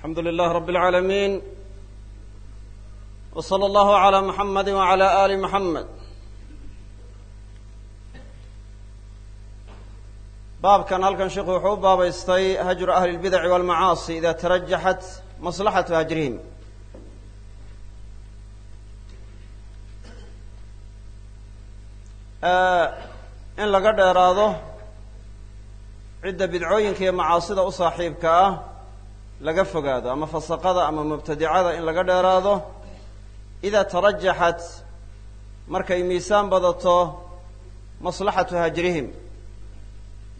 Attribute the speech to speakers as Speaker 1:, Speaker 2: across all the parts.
Speaker 1: alxamdu lilah rab اlcaalamiin w slى allahu عalى muxamadi wعalى ali muxamed baabkan halkan sheikhu wuxuu u baabaystay hajru ahli اlbidaci wاlmacaasi ida tarajaxat maslaxatu hajrihim in laga dheeraado cidda bidcooyinka iyo macaasida u saaxiibka ah laga fogaado ama fasaqada ama mubtadicada in laga dheeraado idaa tarajaxat markay miisaan badato maslaxatu hajrihim.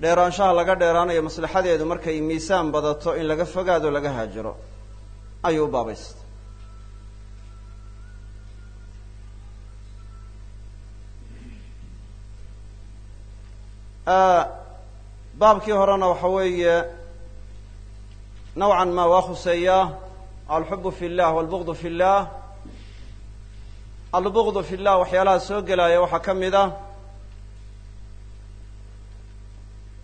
Speaker 1: Dheeraanshaha laga dheeraanayo maslaxadeedu markay miisaan badato in laga fogaado laga haajiro. Ayuu u baabaystay. Baabkii horena waxa weeye nawcan ma waa khuseeyaa alxubu fi llah walbugdu fi llah albugdu fi llah waxyaalaha soo gelaya waxaa ka mid a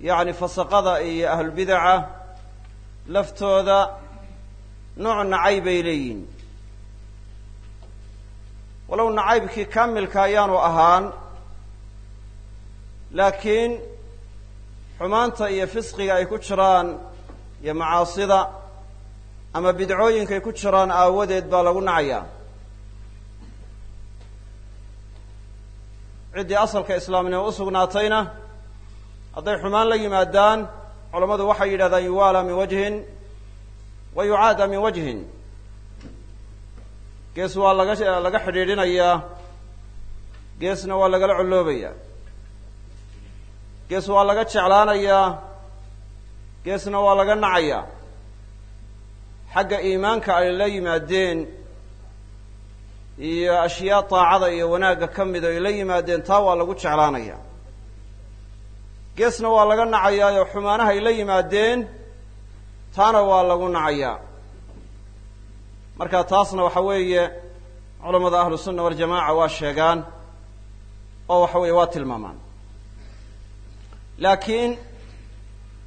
Speaker 1: yacni fasaqada iyo ahlulbidaca laftooda nooc nacayb bay leeyihiin walow nacaybkii kaamilka ayaanu ahaan laakiin xumaanta iyo fisqiga ay ku jiraan iyo macaasida ama bidcooyinkay ku jiraan aawadeed baa lagu nacayaa. Ciddii asalka islaamnimo u sugnaatayna hadday xumaan la yimaadaan culammadu waxay yidhahdaan yuwaala min wajhin wa yucaada min wajhin. Gees waa laga laga xidhiidhinayaa geesna waa lagala colloobaya gees waa laga jeclaanayaa geesna waa laga nacayaa. Xagga iimaanka ay la yimaadeen iyo ashyaa taacada iyo wanaagga ka mida ay la yimaadeen taa waa lagu jeclaanaya. Geesna waa laga nacayaa oo xumaanaha ay la yimaadeen taana waa lagu nacayaa. Marka taasna waxa weeye culamada ahlu sunna waljamaca waa sheegaan oo waxa weeye waa tilmaamaan. Laakiin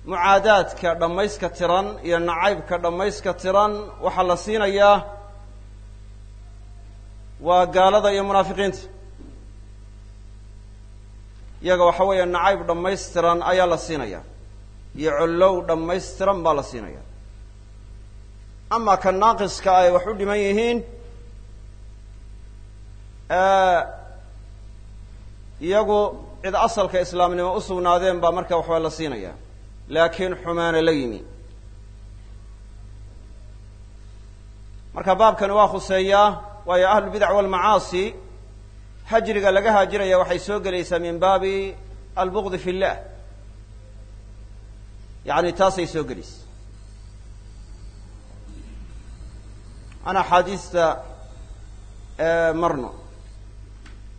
Speaker 1: mucaadaadka dhammayska tiran iyo nacaybka dhammayska tiran waxaa la siinayaa waa gaalada iyo munaafiqiinta. Iyaga waxa weeye nacayb dhammaystiran ayaa la siinaya iyo collow dhammaystiran baa la siinaya ama ka naaqiska ay wax u dhiman yihiin iyagu cid asalka islaamnimo u sugnaadeen baa marka waxbaa la siinaya laakiin xumaana la yimi. Marka baabkani waa khuseeyaa waayo ahlulbidac walmacaasi hajriga laga haajiraya waxay soo gelaysaa min baabi albugdi fi llah yani taasay soo gelaysa an axaadiista marno.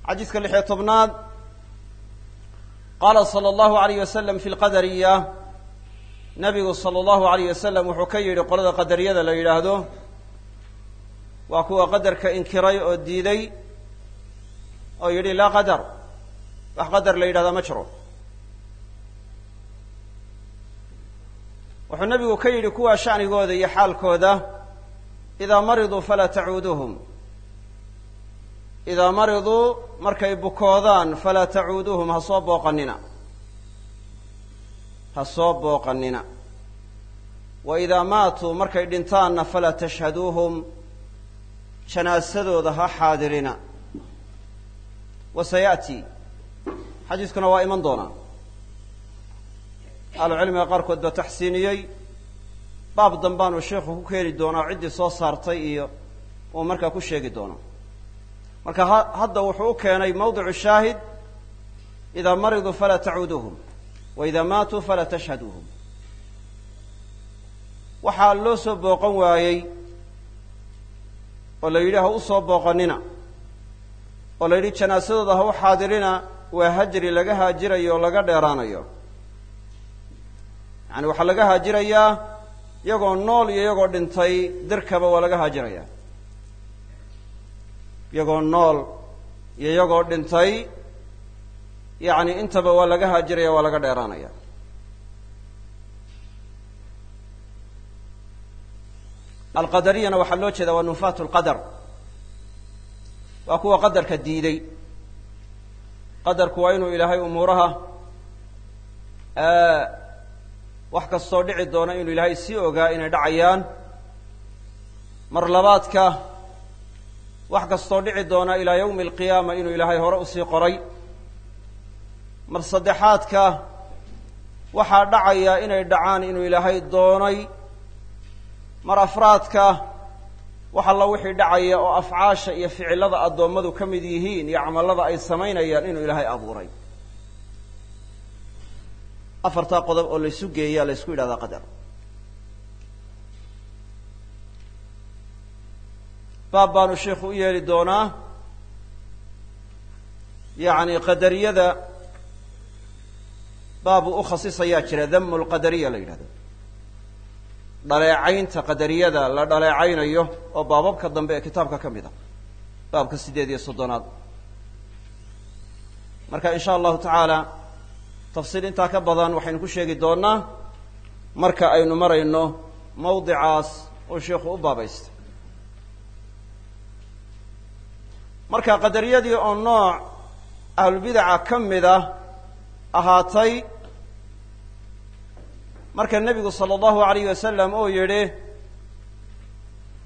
Speaker 1: Xadiiska lixiyo tobnaad qaala sala allahu alayh wasalam fi lqadariya nabigu sala allahu alayh wasalam wuxuu ka yidhi qolada qadariyada la yidhaahdo waa kuwa qadarka inkiray oo diiday oo yidhi laa qadar wax qadar la yidhahdaa ma jiro. Wuxuu nabigu ka yidhi kuwa sha'nigooda iyo xaalkooda idaa mariduu falaa tacuuduhum idaa mariduu markay bukoodaan falaa tacuuduuhum ha soo booqanina ha soo booqanina wa idaa maatuu markay dhintaanna falaa tashhaduuhum janaasadooda ha xaadirina. Wa sayaati xadiiskuna waa iman doonaa. Ahlucilmiga qaarkood baa taxsiiniyey baab dambaanu sheikhu ku keeni doonaa ciddii soo saartay iyo uu markaa ku sheegi doono marka ha hadda wuxuu u keenay mawdicu shaahid idaa mariduu falaa tacuuduuhum wa idaa maatuu falaa tashhaduuhum waxaa loo soo booqan waayey oo la yidhi ha u soo booqanina oo la yidhi janaasadooda ha u xaadirina waa hajri laga haajirayo oo laga dheeraanayo yani waxaa laga haajirayaa iyagoo nool iyo iyagoo dhintay dirkaba waa laga haajirayaa iyagoo nool iyo iyagoo dhintay yacni intaba waa laga haajiraya waa laga dheeraanaya. Alqadariyana waxaa loo jeeda waa nufaatu lqadar waa kuwa qadarka diiday. Qadarku waa inuu ilaahay umuuraha wax kastoo dhici doona inuu ilaahay sii ogaa inay dhacayaan. Mar labaadka wax kastoo dhici doona ilaa yawmi alqiyaama inuu ilaahay hore u sii qoray mar saddexaadka waxaa dhacaya inay dhacaan inuu ilaahay doonay. Mar afraadka wax alla wixii dhacaya oo afcaasha iyo ficilada addoommadu ka mid yihiin iyo camallada ay samaynayaan inuu ilaahay abuuray. Afartaa qodob oo laysu geeyaa la ysku yidhahdaa qadar. Baab baanu sheikhu u yeeli doonaa. Yacni qadariyada baabuu u khasisayaa jira damu lqadariya la yidhahdo. Dhaleecaynta qadariyada la dhaleecaynayo oo baababka dambe ee kitaabka ka mid a baabka siddeed iyo soddonaad. Marka in sha allahu tacaala tafsiil intaa ka badan waxaynu ku sheegi doonaa marka aynu marayno mawdicaas oo sheikhu u baabaystay marka qadariyadii oo nooc ahlubidaca ka mid ah ahaatay. Marka nebigu sala allahu alayh wasalam uu yidhi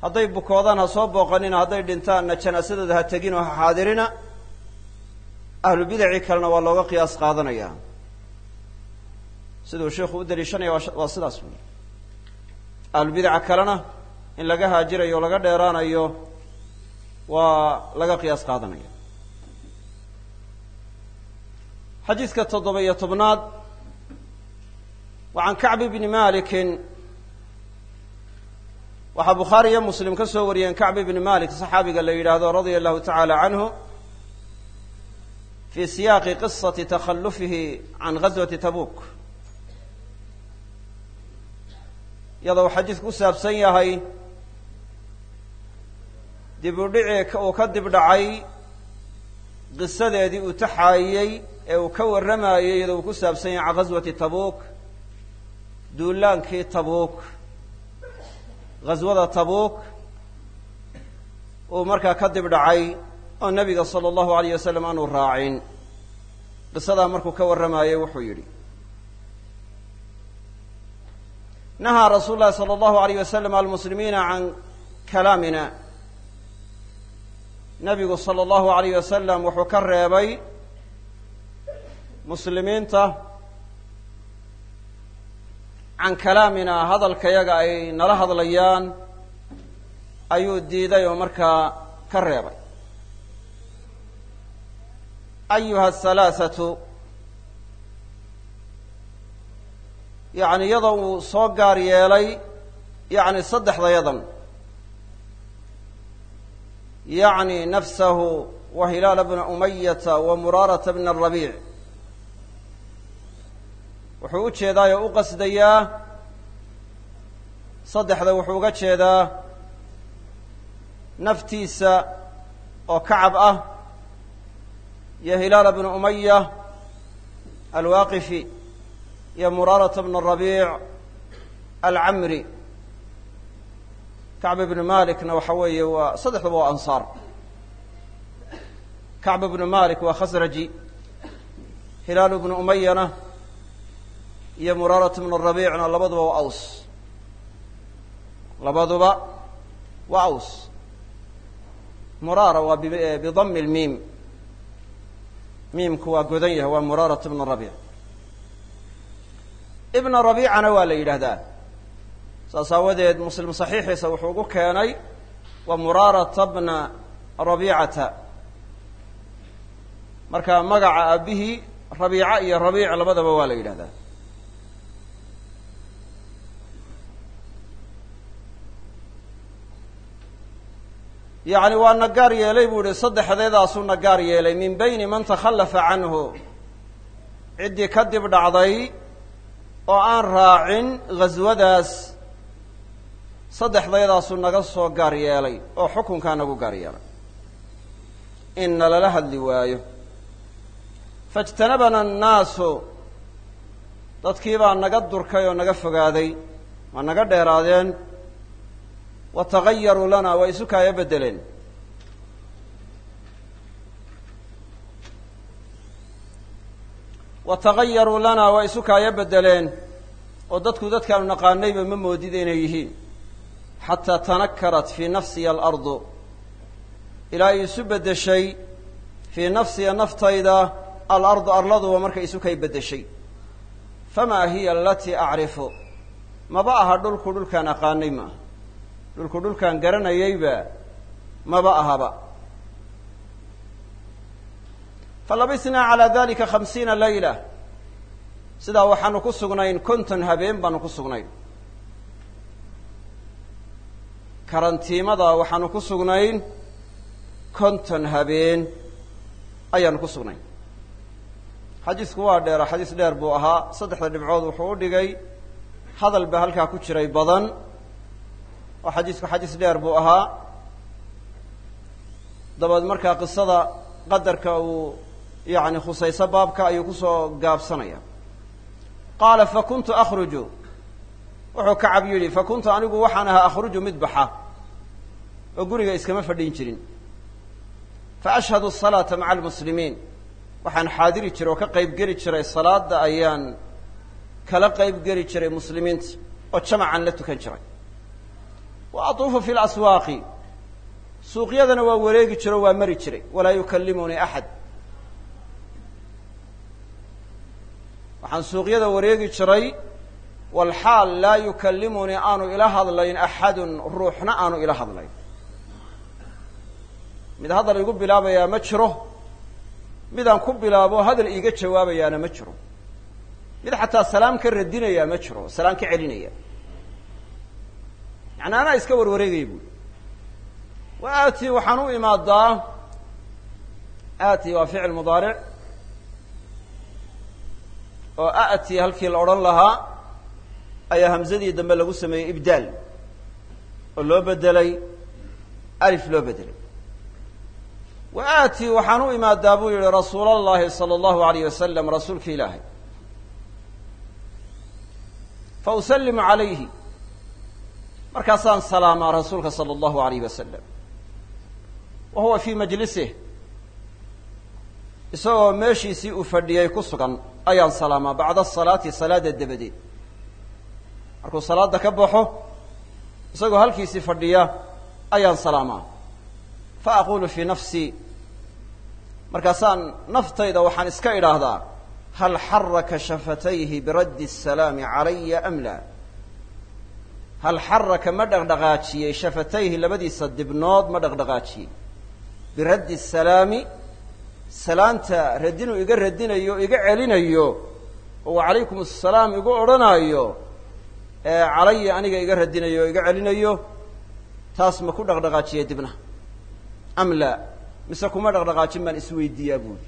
Speaker 1: hadday bukoodaan ha soo booqanina hadday dhintaanna janaasadooda ha tegin oo ha xaadirina. Ahlubidacii kalena waa looga qiyaas qaadanaya. Siduu sheikhu u daliishanaya waa sidaas wey ahlubidaca kalena in laga haajirayo laga dheeraanayo waa laga qiyaas qaadanaya xadiidka toddoba iyo tobnaad wa can kacbi bni malikin waxaa bukhaari iyo muslim ka soo wariyeen kacbi bni malik saxaabiga la yidhaahdo radia allahu tacaala canhu fi siyaaqi qisati takhalufihi can ghaswati tabuk iyadoo uu xadiidku ku saabsan yahay dib u dhici uu ka dib dhacay qisadeedii uu taxaayey ee uu ka warramayey iyadoo uu ku saabsan yahay can ghaswati tabuuk. Duulaankii tabuuk. Ghaswada tabuuk uu markaa ka dib dhacay oo nebiga sala allahu alayh wasalam aanu raacin. Qisadaa markuu ka warramayey wuxuu yidhi nahaa rasuulu llahi sala allahu alayh wasalam almuslimiina can kalaamina. Nebigu sala allahu alayh wasalam wuxuu ka reebay muslimiinta can kalaamina hadalkayaga ay nala hadlayaan ayuu diiday oo markaa ka reebay. Ayuha ahalaathatu yacni iyadoo uu soo gaar yeelay yacni saddexdayadan yacni nafsahu wa hilaala bna umayata wa muraarata bna arabiic wuxuu u jeedaa oo u qasdayaa. Saddexda wuxuu uga jeedaa naftiisa oo kacab ah iyo hilaala bna umaya alwaaqifi iyo muraarata bna rabiic alcamri. Kacb ibnu malikna waxa weeye waa saddexdaba waa ansaar. Kacb ibnu malik waa khasraji hilaalu bnu umayana iyo muraarat bnu rabiicna labaduba waa aws. Labaduba waa aws. Muraara waa bidami lmiim miimku waa godan yahay waa muraarat bnu rabiic. Ibna rabiicana waa la yidhaahdaa. Saas aawadeed muslim saxiixiisa wuxuu ugu keenay wa muraarata bna rabiicata. Marka magaca aabihii rabiica iyo rabiic labadaba waa la yidhahdaa yacni waa nagaar yeelay buu yihi saddexdeedaasuu nagaar yeelay min bayni man takhallafa canhu. Ciddii ka dib dhacday oo aan raacin ghaswadaas saddexdaydaasuu naga soo gaar yeelay oo xukunkaa nagu gaar yeelay. Inna lala hadli waayo. Faijtanabana annaasu dadkii baa naga durkay oo naga fogaaday waa naga dheeraadeen wa tagayaruu lana waa isu kaaya beddeleen wa tagayaruu lana waa isu kaaya beddeleen oo dadku dadkaanu naqaanayba ma moodid inay yihiin. Xataa tanakarat fii nafsiya alardu. Ilaa ay isu beddeshay fii nafsiya naftayda alardu arladuba markay isu kay beddeshay famaa hiya alatii acrifu maba aha dhulku dhulkaan aqaanay maaha dhulku dhulkaan garanayayba maba ahaba. Falabisnaa calaa dalika khamsiina layla. Sidaa waxaanu ku sugnayn konton habeen baanu ku sugnayn. Karantiimada waxaanu ku sugnayn konton habeen ayaanu ku sugnayn. Xadiisku waa dheera xadiis dheer buu ahaa. Saddexda dhibcood wuxuu u dhigay hadal ba halkaa ku jiray badan oo xadiisku xadiis dheer buu ahaa. Dabeed markaa qisada qadarka uu yani khusayso baabka ayuu ku soo gaabsanaya. Qaala fakuntu akhruju. Wuxuu kacab yidhi fakuntu anigu waxaan ahaa akhruju mid baxa oo guriga iskama fadhin jirin. Faashhadu asalaata maca almuslimiin. Waxaan xaadiri jiray oo ka qayb geli jiray salaada ayaan kala qayb geli jiray muslimiinta oo jamacan la tukan jiray wa atuufu fi laswaaqi suuqyadana waa wareegi jiro waa mari jiray walaa yukallimunii axad waxaan suuqyada wareegi jiray walxaal laa yukallimunii aanu ila hadlayn axadun ruuxna aanu ila hadlayn mid hadal igu bilaabayaa ma jiro midaan ku bilaabo hadal iiga jawaabayaana ma jiro mid xataa salaam ka radinayaa ma jiro salaam ka celinaya yani anaa iska warwareegaya buui wa aati waxaan u imaadaa aati waa ficil mudaaric oo a'ti halkii la odhan lahaa ayaa hamzadii dambe lagu sameeyey ibdaal oo loo bedelay alif loo bedelay wa aati waxaan u imaadaa buu yihi rasuul allahi sala allahu alayh wasalam rasuulka ilaahay. Fa usalimu calayhi markaasaan salaamaa rasuulka sala allahu alayh wasalam wa huwa fii majlisih. Isagoo meeshiisii uu fadhiyey ku sugan ayaan salaamaa bacda asalaati salaada dabadeed. Markuu salaada ka baxo isagoo halkiisii fadhiya ayaan salaamaa. Fa aqulu fii nafsii markaasaan naftayda waxaan iska idhaahdaa hal xaraka shafatayhi biraddi asalaami calaya am laa hal xaraka ma dhaqdhaqaajiyey shafatayhi labadiisa dibnood ma dhaqdhaqaajiyey. Biraddi asalaami salaanta radinuu iga radinayo iga celinayo oo wacalaykum assalaam igu odhanaayo ee calaya aniga iga radinayo o iga celinayo taas ma ku dhaqdhaqaajiyey dibna? Am laa mise kuma dhaqdhaqaajin baan isweydiiyaa buuli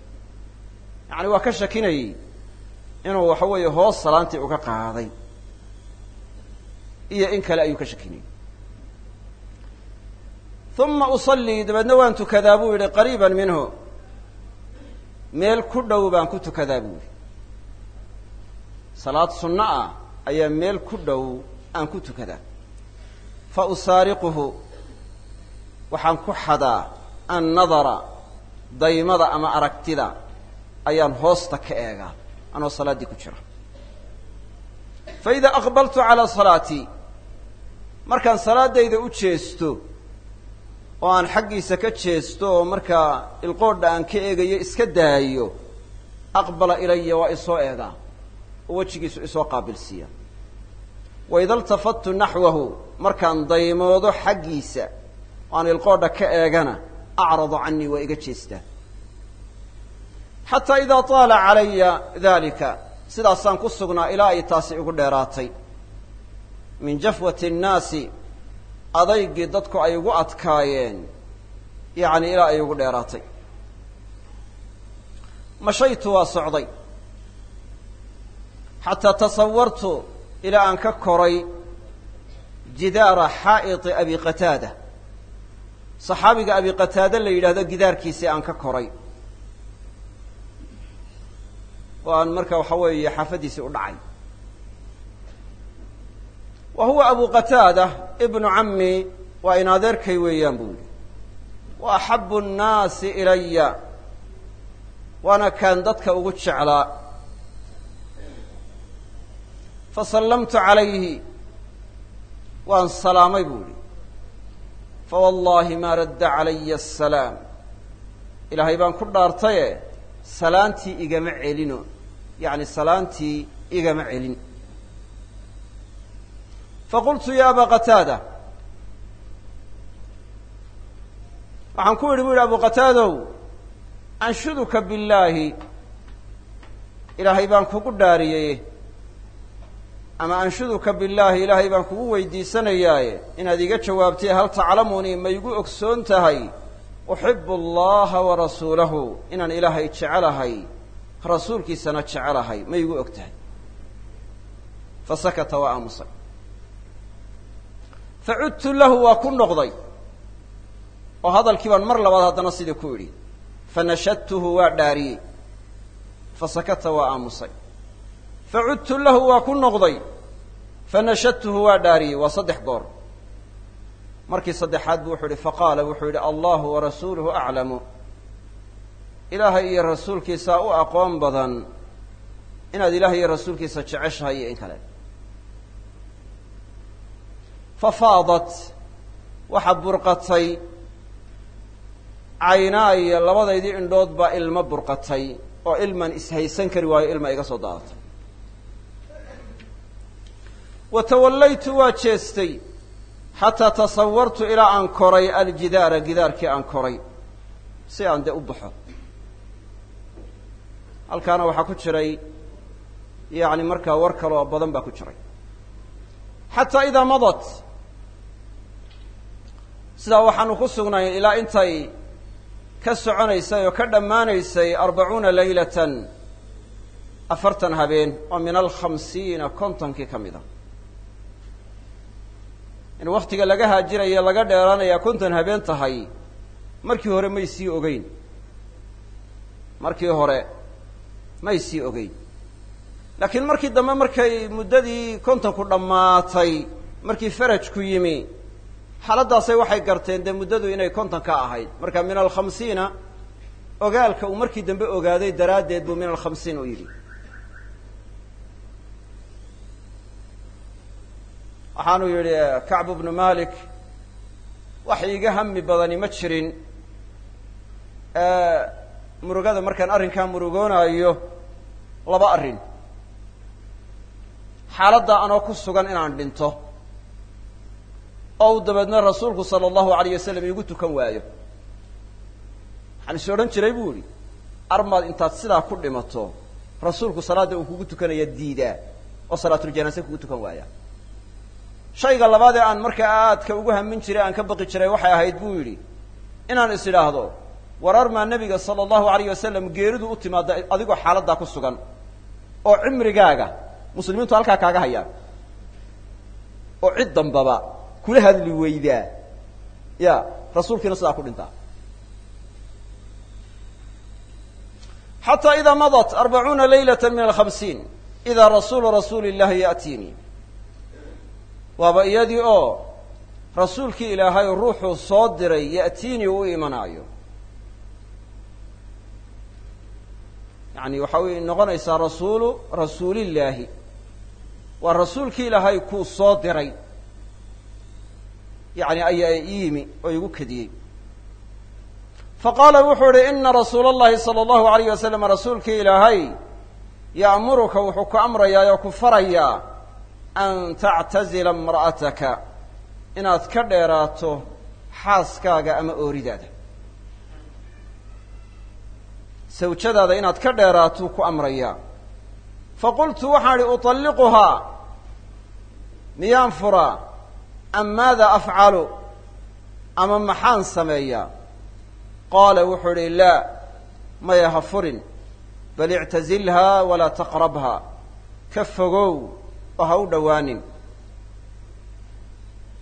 Speaker 1: yacani waa ka shakinayey inuu waxa weeye hoos salaantii uga qaaday iyo in kale ayuu ka shakinayey uma usallii dabeedna waan tukadaa buu yihi qariiban minhu. Meel ku dhow baan ku tukadaa buu yihi salaad sunno ah ayaa meel ku dhow aan ku tukadaa. Fa usaariquhu waxaan ku xadaa annadara daymada ama aragtida ayaan hoosta ka eegaa anoo salaaddii ku jira. Fa idaa aqbaltu calaa salaatii markaan salaadayda u jeesto oo aan xaggiisa ka jeesto oo markaa ilqoodha aan ka eegayo iska daayo aqbala ilaya waa isoo eegaa. Oo wejigiisu isoo qaabilsiiya wa ida iltafattu naxwahu markaan daymoodo xaggiisa oo aan ilqoodha ka eegana acradu canii waa iga jeestaa. Xataa idaa taala calaya dalika sidaasaan ku sugnaa ilaa ay taasi igu dheeraatay min jafwati annaasi adaygii dadku ay igu adkaayeen yacni ilaa ay igu dheeraatay. Mashaytu waa socday. Xataa tasawartu ilaa aan ka koray jidaara xaa'iti abi qataada. Saxaabiga abi qataade la yidhahdo gidaarkiisii aan ka koray. Oo aan marka waxa weeye xaafaddiisii u dhacay wa huwa abu qataada ibnu cammi waa in adeerkay weeyaan buu yidhi wa axabu nnaasi ilaya waana kaan dadka ugu jeclaa fasallamtu calayhi waan salaamay buu yidhi fawallaahi maa radda calaya asalaam ilaahay baan ku dhaartaye salaantii igama celino yacni salaantii igama celin faqultu ya aba qataada waxaan ku yidhi bu yidhi abu qataadow anshuduka billaahi ilaahay baan kugu dhaariyey ama anshuduka billaahi ilaahay baan kugu weydiisanayaaye inaad iga jawaabtay hal taclamunii ma igu ogsoon tahay uxibu allaha wa rasuulahu inaan ilaahay jecelahay rasuulkiisana jecelahay ma og tahay fasakata waa aamusay facudtu lahu waa ku noqday. oo hadalkii baan mar labaad haddana sidii ku idhi fanashadtuhu waa dhaariyey. Fasakata waa aamusay. Facudtu lahu waa ku noqday. Fanashadtuhu waa dhaariyey waa saddex goor. Markii saddexaad bu wuxuu yihi faqaala wuxuu yidhi allahu warasuuluhu aclamu. Ilaahay iyo rasuulkiisaa u aqoon badan. Inaad ilaahay iyo rasuulkiisa jeceshahay iyo in kale fafaadat waxa burqatay caynaaya labadaydii indhood baa ilmo burqatay oo ilman ishaysan kari waayo ilma iga soo daadatay. Wa tawallaytu waa jeestay xataa tasawartu ilaa aan koray aljidaara gidaarkii aan koray si aan dee u baxo. Halkaana waxaa ku jiray yacni markaa war kale oo badan baa ku jiray. Xataa idaa madat sidaa waxaanu ku sugnay ilaa intay ka soconaysay oo ka dhammaanaysay arbacuuna laylatan afartan habeen oo min alkhamsiina kontonkii ka mid a in waktiga laga haajiraya laga dheeraanayaa konton habeen tahay markii hore may sii ogeyn. Markii hore may sii ogeyn. Laakiin markii dambe markay muddadii kontonku dhammaatay markii farajku yimi xaaladdaasay waxay garteen dee muddadu inay konton ka ahayd. Marka min alkhamsiina ogaalka uu markii dambe ogaaday daraaddeed buu min alkhamsiin u yidhi. Waxaanu yidhi kacbu bnu malik wax iiga hami badani ma jirin. Murugada markaan arrinkaa murugoonaayo laba arrin. Xaaladda anoo ku sugan inaan dhinto oo uu dabeedna rasuulku sala allahu alayh wasalam iigu tukan waayo. Waxaan is odhan jiray bu idhi armaad intaad sidaa ku dhimato rasuulku salaadda uu kugu tukanaya diidaa oo salaatuljanaase kugu tukan waaya. Shayga labaad ee aan markaa aadka ugu hamin jiray aan ka baqi jiray waxay ahayd buu yidhi inaan is idhaahdo maa nebiga sala allahu alayh wasalam geeridu u timaada adigoo xaaladdaa ku sugan oo cimrigaaga muslimiintu halkaa kaaga hayaan oo cid dambaba kula hadli weydaa. Ya rasuulkiina sidaa ku dhintaa. Xataa idaa madat arbacuuna laylata min alkhamsiin idaa rasuulu rasuuli ya'tiinii waaba iyadii oo rasuulkii ilaahay ruuxuu soo diray ya'tiinii u imanaayo. Yani waxa way noqonaysaa rasuulu rasuulillaahi. Waa rasuulkii ilaahay kuu soo diray yani ayaa i yimi oo igu kediyey faqaala wuxuu ihi ina rasuula allahi sala allahu alayh wasalam rasuulkii ilaahay ya'muruka wuxuu ku amrayaa oo ku farayaa an tactazila imra'ataka inaad ka dheeraato xaaskaaga ama ooridaada. Sawjadaada inaad ka dheeraatuu ku amrayaa. Faqultu waxaan idhi uطalliquhaa miyaan furaa am maada afcalu ama maxaan sameeyaa qaala wuxuu idhi laa maya ha furin bal ictazilhaa walaa taqrabhaa ka fogow oo ha u dhowaanin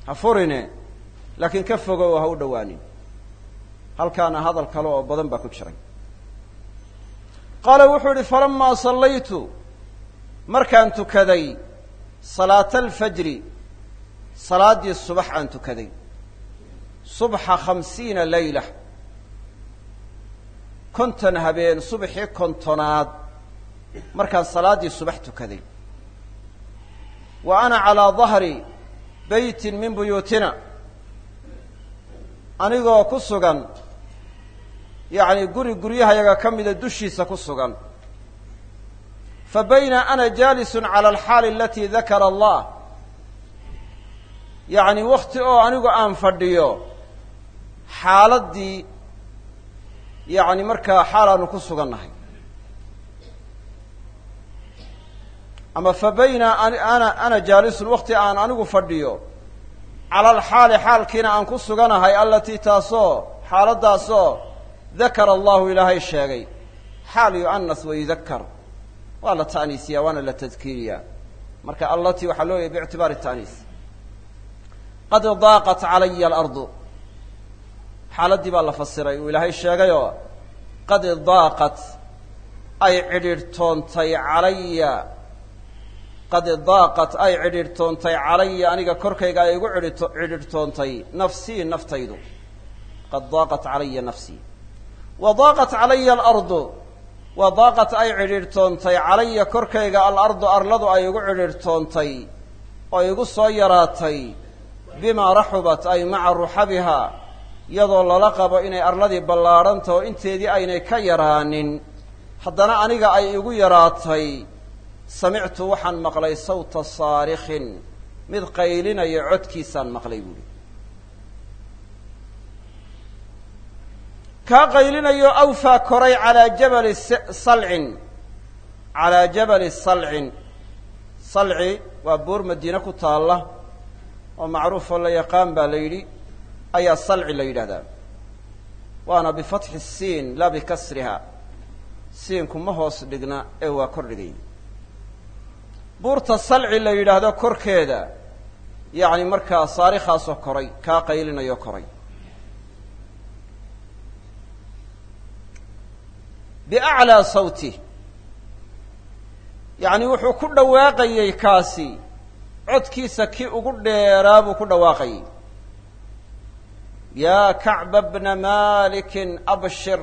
Speaker 1: ha furine laakiin ka fogow oo ha u dhowaanin halkaana hadal kale oo badan baa ku jiray qaala wuxuu idhi falamaa sallaytu markaan tukaday salaata alfajri salaaddii subax aan tukaday. Subxa khamsiina layla. Konton habeen subaxii kontonaad. Markaan salaaddii subax tukaday. Wa ana calaa dahri beytin min buyuutina. Anigoo ku sugan yacni guri guryahayaga ka mida dushiisa ku sugan. Fa bayna ana jaalisun cala alxaali alatii dakara allah yacni wakti oo anigu aan fadhiyo xaaladdii yacni markaa xaalaanu ku sugannahay. Ama fa bayna ana ana jaalisun wakti aan anigu fadhiyo cala alxaali xaalkiina aan ku suganahay alatii taasoo xaaladdaasoo dakara allahu ilaahay sheegay xaal yu'anas wa waa la ta'niisiyaa waana la tadkiiriyaa. Marka allatii waxaa loo yahy biictibaari ta'niis qad daaqat calaya alardu. Xaaladdii baa la fasiray. Uu ilaahay sheegayoo qad daaqat ay cidhiidhtoontay calaya qad daaqat ay cidhiidhtoontay calaya aniga korkayga ay igu idh cidhiidhtoontay nafsii naftaydu. Qad daaqat calaya nafsii wa daaqat calaya alardu. Wa daaqat ay cidhiidhtoontay calaya korkayga alardu arladu ay igu cidhiidhtoontay oo igu soo yaraatay bimaa raxubat ay maca ruxabiha iyadoo lala qabo inay arladii ballaadhantaho inteedii aynay ka yaraanin. Haddana aniga ay igu yaraatay samictu waxaan maqlay sawta saarikhin mid qaylinaya codkiisaan maqlay buuhi kaa qaylinayo awfaa koray calaa jabali salcin calaa jabali salcin. Salci waa buur madiine ku taalla oo macruufoo la yaqaan baa la yidhi ayaa salci la yidhahdaa. Waana bifatxi siin laa bikasriha. Siinku ma hoos dhigna ee waa kor dhigay. Buurta salci la yidhaahdo korkeeda yacni markaa saarikhaasoo koray kaa qaylinayo koray. Biaclaa sawtih yacni wuxuu ku dhawaaqayey kaasi codkiisa kii ugu dheeraa buu ku dhawaaqayay yaa kacba bna malikin abshir.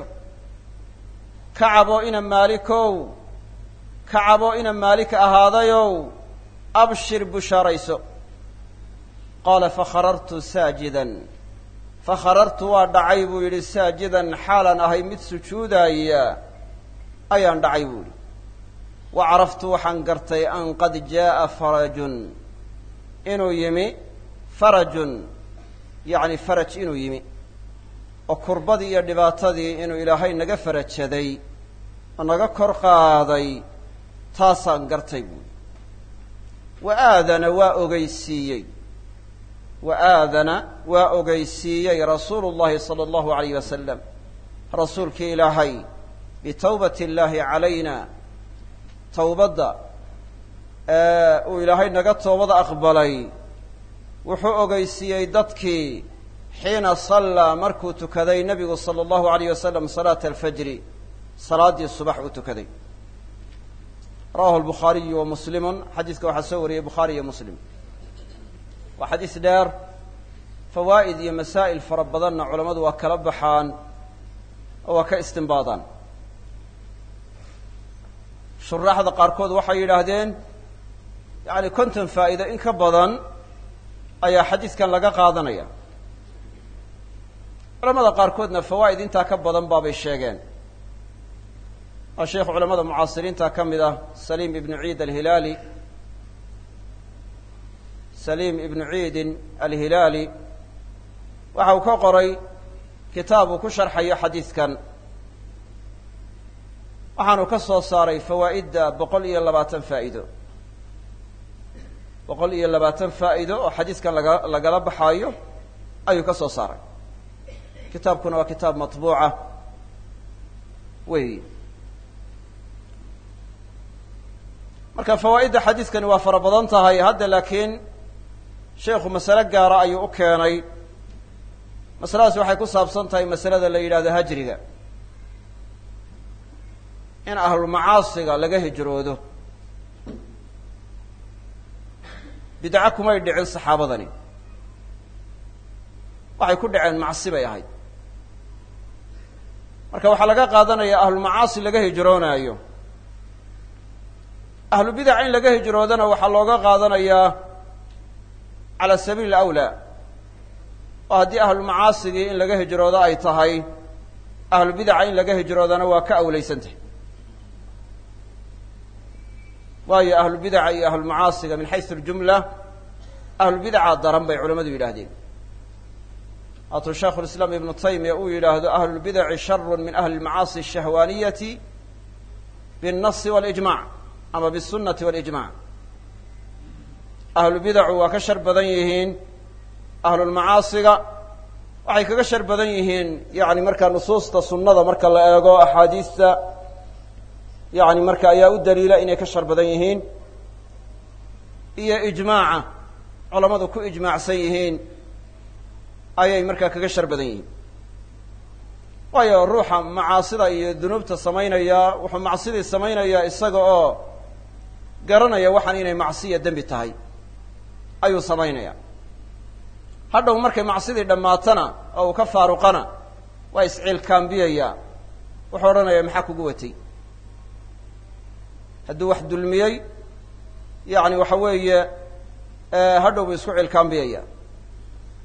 Speaker 1: Kacaboo ina maalikow kacaboo ina maalik ahaadayow abshir bushaarayso qaala fakharartu saajidan. Fakharartu waa dhacay buu yidhi saajidan xaalan ahay mid sujuudaaya. Ayaan dhacay buu yidhi. Wa caraftu waxaan gartay an qad jaa'a farajun inuu yimi farajun yacni faraj inuu yimi oo kurbadii iyo dhibaatadii inuu ilaahay naga farajaday oo naga kor qaaday taasaan gartay buuli wa aadana waa ogeysiiyey wa aadana waa ogeysiiyey rasuulu llahi sala allahu alayh wasalam rasuulkii ilaahay bitawbati illaahi calayna towbadda uu ilaahay naga toobada aqbalay. Wuxuu ogeysiiyey dadkii xiina sallaa markuu tukaday nebigu sala allahu alayh wasalam salaata alfajri. Salaaddii subax uu tukaday. Rawahu lbukhaariyu wa muslimun. Xadiiska waxaa soo wariyey bukhaari iyo muslim. Waa xadiis dheer. Fawaa'id iyo masaa'il fara badanna culammadu waa kala baxaan oo waa ka istimbaadaan shuraaxda qaarkood waxay yidhaahdeen yacni konton faa'iide in ka badan ayaa xadiiskan laga qaadanaya. Culamada qaarkoodna fawaa'id intaa ka badan baabay sheegeen. Waa sheekh culamada mucaasiriinta ka mid ah saliim ibnu ciid alhilaali. Saliim ibnu ciidin alhilaali. Waxa uu ka qoray kitaab uu ku sharxayo xadiidkan waxaanu ka soo saaray fawaa'idda boqol iyo labaatan faa'iido boqol iyo labaatan faa'ido oo xadiiskan laga lagala baxaayo ayuu ka soo saaray. Kitaabkuna waa kitaab matbuuca. Wey. Marka fawaa'idda xadiiskani waa fara badan tahay hadda laakiin sheikhu masale gaara ayuu u keenay. Masaladaasi waxay ku saabsan tahay masalada la yidhahdo hajriga. In ahlulmacaasiga laga hijroodo bidco kumay dhicin saxaabadani. Waxay ku dhaceen macsi bay ahayd. Marka waxaa laga qaadanayaa ahlumacaasi laga hijroonaayo ahlu bidac in laga hijroodana waxaa looga qaadanayaa cala sabiili awlaa oo haddii ahlumacaasigii in laga hijroodo ay tahay ahlu bidaca in laga hijroodana waa ka awlaysantahay waayo ahlubidaca iyo ahlulmacaasiga min xaysu aljumla ahlulbidaca daran bay culamadu yidhaahdeen. Waatuu shaikhu lislaam ibnu taymiya uu yidhaahdo ahlulbidaci sharu min ahli lmacaasi ashahwaaniyati binnasi walijmac ama bisunati walijmac ahlubidacu waa ka shar badan yihiin ahlulmacaasiga waxay kaga shar badan yihiin yani markaa nusuusta sunnada marka la eego axaadiista yani marka ayaa u daliila inay ka shar badan yihiin. Iyo ijmaaca. Culamadu ku ijmaacsan yihiin. Ayay markaa kaga shar badan yihiin. Waayo ruuxa macaasida iyo dunuubta samaynaya wuxuu macsidii samaynayaa isaga oo garanaya waxaan inay macsiya dembi tahay. Ayuu samaynaya. Hadhow markay macsidii dhammaatana oo uu ka faaruqana waa isciilkaambiyaya wuxuu odhanaya maxaa kugu watay hadduu wax dulmiyey yani waxa weeye hadhow buu isku cilkaambiyaya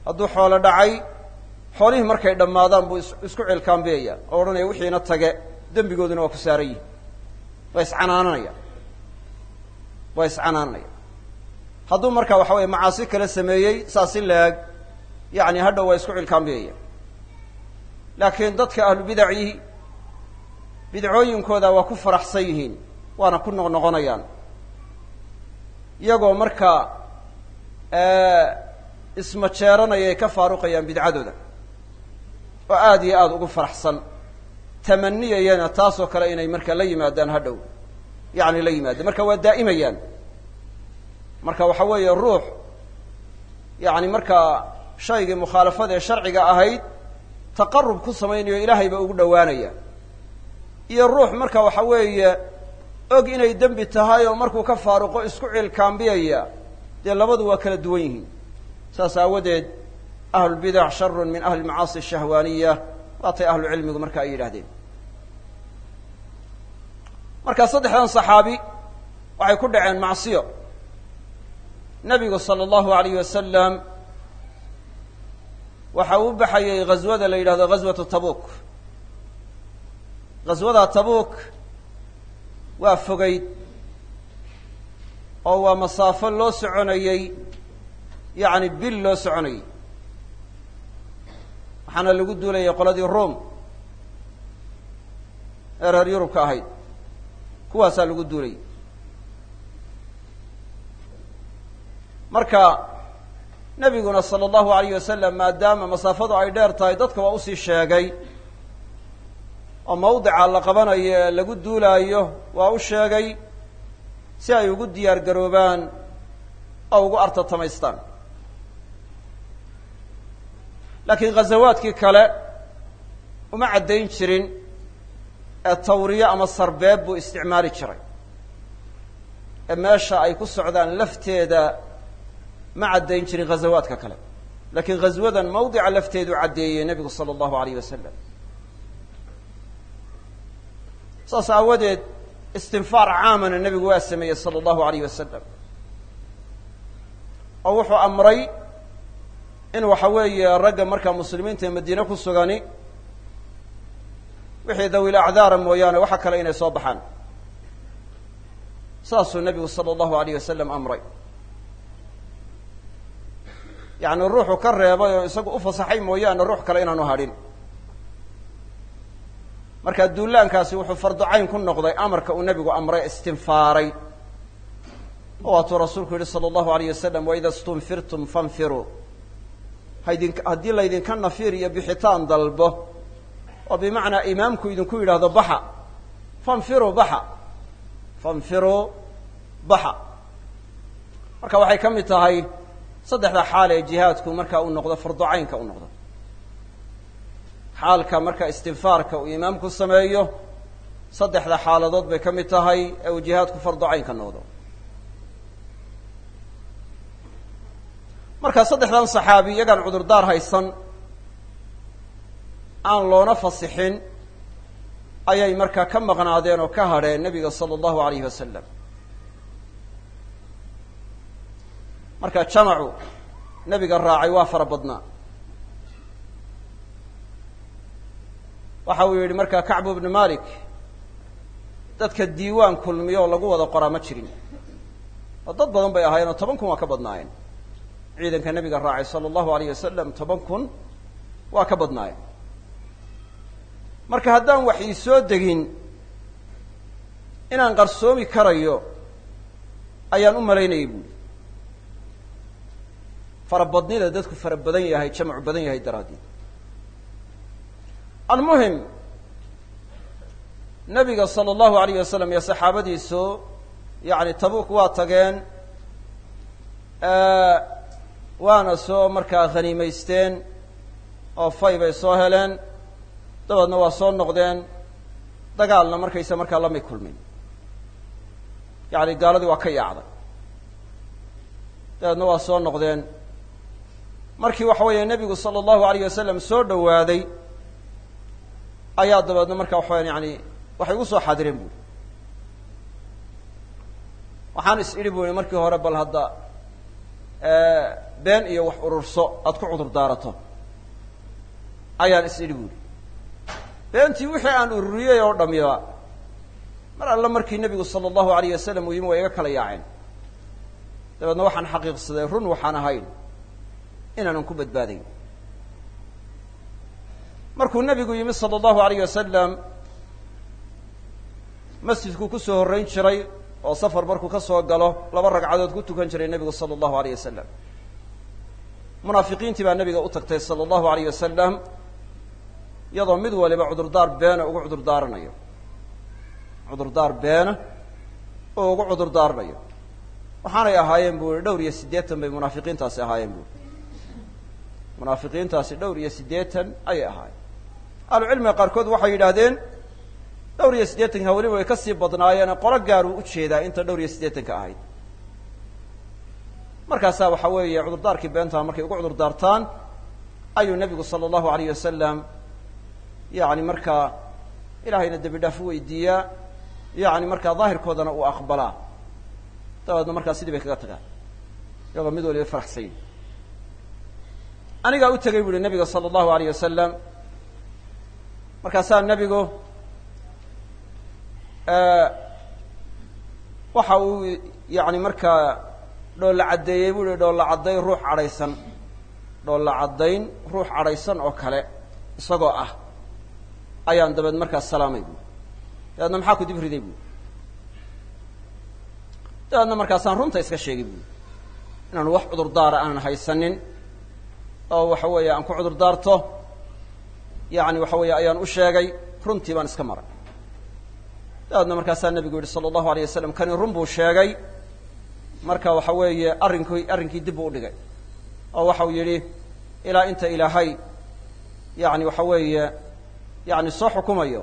Speaker 1: hadduu xoolo dhacay xoolihii markay dhammaadaan buu isku cilkaambiyaya oo odhanaya wixiina tage dembigooduna waa ku saaran yihiin waa iscanaananaya. Waa iscanaananaya. Hadduu marka waxa weye macaasi kale sameeyey saasi laag yani hadhow waa isku cilkaambiyaya laakiin dadka ahlubidaci bidcooyinkooda waa ku faraxsan yihiin waana ku noqnoqonayaan iyagoo markaa ismajeeranaya ay ka faaruqayaan bidcadooda. Oo aada iyo aada ugu faraxsan. Tamaniyayana taasoo kale inay markaa la yimaadaan hadhow. Yani la yimaadaan marka waa daa'imayaan. Marka waxa weeye ruux yani markaa shaygii mukhaalafada ee sharciga ahayd taqarub ku samaynayo ilaahay ba ugu dhowaanaya. Iyo ruux marka waxa weeye og inay dembi tahay oo markuu ka faaruqo isku cilkaambiyaya dee labadu waa kala duwan yihiin. Saas aawadeed ahlulbidac sharun min ahli lmacaasi ashahwaaniya waatay ahlucilmigu marka ay yidhahdeen marka saddexdan saxaabi waxay ku dhaceen macsiyo. Nabigu sala allahu alayh wasalam waxa uu baxayay ghaswada la yidhahdo ghaswatu tabuk. Ghaswada tabuk waa fogayd oo waa masaafo loo soconayey yacni bil loo soconayey waxaana lagu duulayay qoladii ruom ee reer yurubka ahayd. Kuwaasaa lagu duulayay marka nebiguna sala allahu alayh wasalam maadaama masaafadu ay dheer tahay dadka waa u sii sheegay oo mawdica la qabanayo ee lagu duulaayo waa u sheegay si ay ugu diyaar garoobaan oo ugu artatamaystaan. Laakiin ghazawaadkii kale uma caddayn jirin ee tawriye ama sarbeeb buu isticmaali jiray. Ee meesha ay ku socdaan lafteeda ma caddayn jirin ghazawaadka kale. Laakiin ghaswadan mawdica lafteedu caddeeyey nebigu sala allahu alayh wasalam saas aawadeed istinfaar caamana nebigu waa sameeyey sala allahu alayh wasalam oo wuxuu amray in waxa weeye ragga markaa muslimiinta ee madiine ku sugani wixii dawil acdaara mooyaane waxa kale inay soo baxaan. Saasuu nebigu sala allahu alayh wasalam amray. Yacni ruuxu ka reebay oo isagu u fasaxay mooyaane ruux kale inaanu hadhin marka duulaankaasi wuxuu fardu cayn ku noqday amarka uu nebigu amray istinfaaray. Waatuu rasuulku yihi sala allahu alayh wasalam waida stunfirtum fanfiruu haydin haddii laydinka nafiir iyo bixitaan dalbo oo bimacnaa imaamku idinku yidhaahdo baxa. Fanfiruu baxa. Fanfiruu baxa. Marka waxay ka mid tahay saddexda xaal ee jihaadku marka uu noqdo fardu caynka u noqdo xaalka marka istinfaarka uu imaamku sameeyo saddexda xaaladood bay ka mid tahay ee uu jihaadku fardu caynka noqdo. Marka saddexdan saxaabi iyagaan cudurdaar haysan aan loona fasixin ayay markaa ka maqnaadeen oo ka hadheen nebiga sala allahu alayhi wasalam marka jamacu nebiga raacay waa fara badnaa waxa uu yidhi markaa kacbu bnu malik dadka diiwaan kulmiyo lagu wada qoraa ma jirin. Oo dad badan bay ahaayeen oo toban kun waa ka badnaayeen. Ciidanka nebiga raacay sala allahu alayh wasalam toban kun waa ka badnaayeen. Marka haddaan wax ii soo degin inaan qarsoomi karayo ayaan u malaynayay buuli farabadnida dadku fara badan yahay jamcu badan yahay daraaddeed almuhim nabiga sala allahu alayh wasalam iyo saxaabadiisu yani tabuuk waa tageen waana soo markaa khaniimaysteen oo fay bay soo heleen dabeedna waa soo noqdeen dagaalna markaysa markaa lamay kulmin. Yani gaaladii waa ka yaacday. Dabeedna waa soo noqdeen. Markii waxa weeye nebigu sala allahu alayh wasalam soo dhowaaday ayaa dabeedna marka waxaweyan yani waxay ugu soo xaadireen buuri waxaan is idhi bui markii hore bal hadda been iyo wax ururso aada ku cudur daarato. Ayaan is idhi buuri beentii wixii aan ururiyey oo dhamiba mar alle markii nebigu sala allahu alayh wasalam uu yimi waa iga kala yaaceen. Dabeedna waxaan xaqiiqsaday run waxaan ahayn inaanan ku badbaadayn markuu nebigu yimi sala allahu alayh wasalam masjidkuu ku soo horreyn jiray oo safar markuu ka soo galo laba ragcadood ku tukan jiray nebigu sala allahu alayh wasalam munaafiqiintii baa nebiga u tagtay sala allahu alayh wasalam iyadoo mid waliba cudurdaar beena ugu cudur daaranayo cudurdaar beena oo ugu cudur daaranayo waxaanay ahaayeen bu i dhowr iyo siddeetan bay munaafiqiintaasi ahaayeen bu munaafiqiintaasi dhowr iyo siddeetan ayay ahaayeen ahlucilmiga qaarkood waxay yidhaahdeen dhowr iyo siddeetanka weliba way ka sii badnaayeen qolo gaaruu u jeedaa inta dhowr iyo siddeetanka ahayd. Markaasaa waxa weeye cudurdaarkii beentaa markay ugu cudur daartaan ayuu nebigu sala allahu alayh wasalam yani markaa ilaahayna dembi dhaaf u weydiiyaa yani markaa daahirkoodana uu aqbalaa. Dabeedna markaa sidii bay kaga tagaan iyagoo mid waliba faraxsayn. Anigaa u tegay bu uhi nebiga sala allahu alayh wasalam markaasaa nebigu waxa uu yani markaa dhoolla caddeeyey bu uhi dhoolla caddayn ruux cadhaysan. Dhoolla caddayn ruux cadhaysan oo kale isagoo ah. Ayaan dabeed markaas salaamay bu dabeedna maxaa ku dib riday bu dabeedna markaasaan runta iska sheegay bu inaanu wax cudurdaara aanan haysanin oo waxa weeye aan ku cudur daarto yani waxa weeye ayaan u sheegay runtii baan iska maray. Dabeedna markaasaa nebigu yihi sala allahu alayh wasalam kani run buu sheegay. Marka waxa weeye arrinkii arrinkii dib buu udhigay oo waxau yidhi ilaa inta ilaahay yani waxa weeye yani soo xukumayo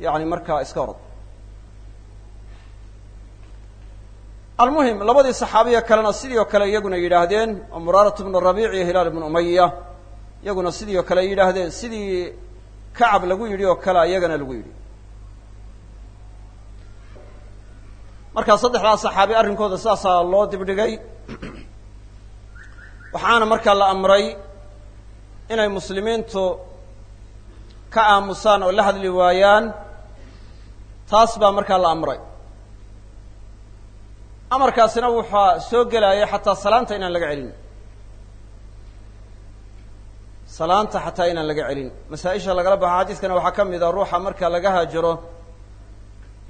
Speaker 1: yani markaa iska orod. Almuhim labadii saxaabiya kalena sidii oo kale iyaguna yidhaahdeen oo muraarat bnu rabiic iyo hilaal ibnu umaya iyaguna sidii oo kale yidhaahdeen sidii kacab lagu yidhi oo kale iyagana lagu yidhi. Markaa saddexdaa saxaabi arrinkooda saasaa loo dibdhigay. Waxaana markaa la amray inay muslimiintu ka aamusaan oo la hadli waayaan taas baa markaa la amray. Amarkaasina waxaa soo gelaya xataa salaanta inaan laga celin salaanta xataa inaan laga celin. Masaa-isha lagala baxo xadiiskana waxaa ka mid a ruuxa marka laga haajiro.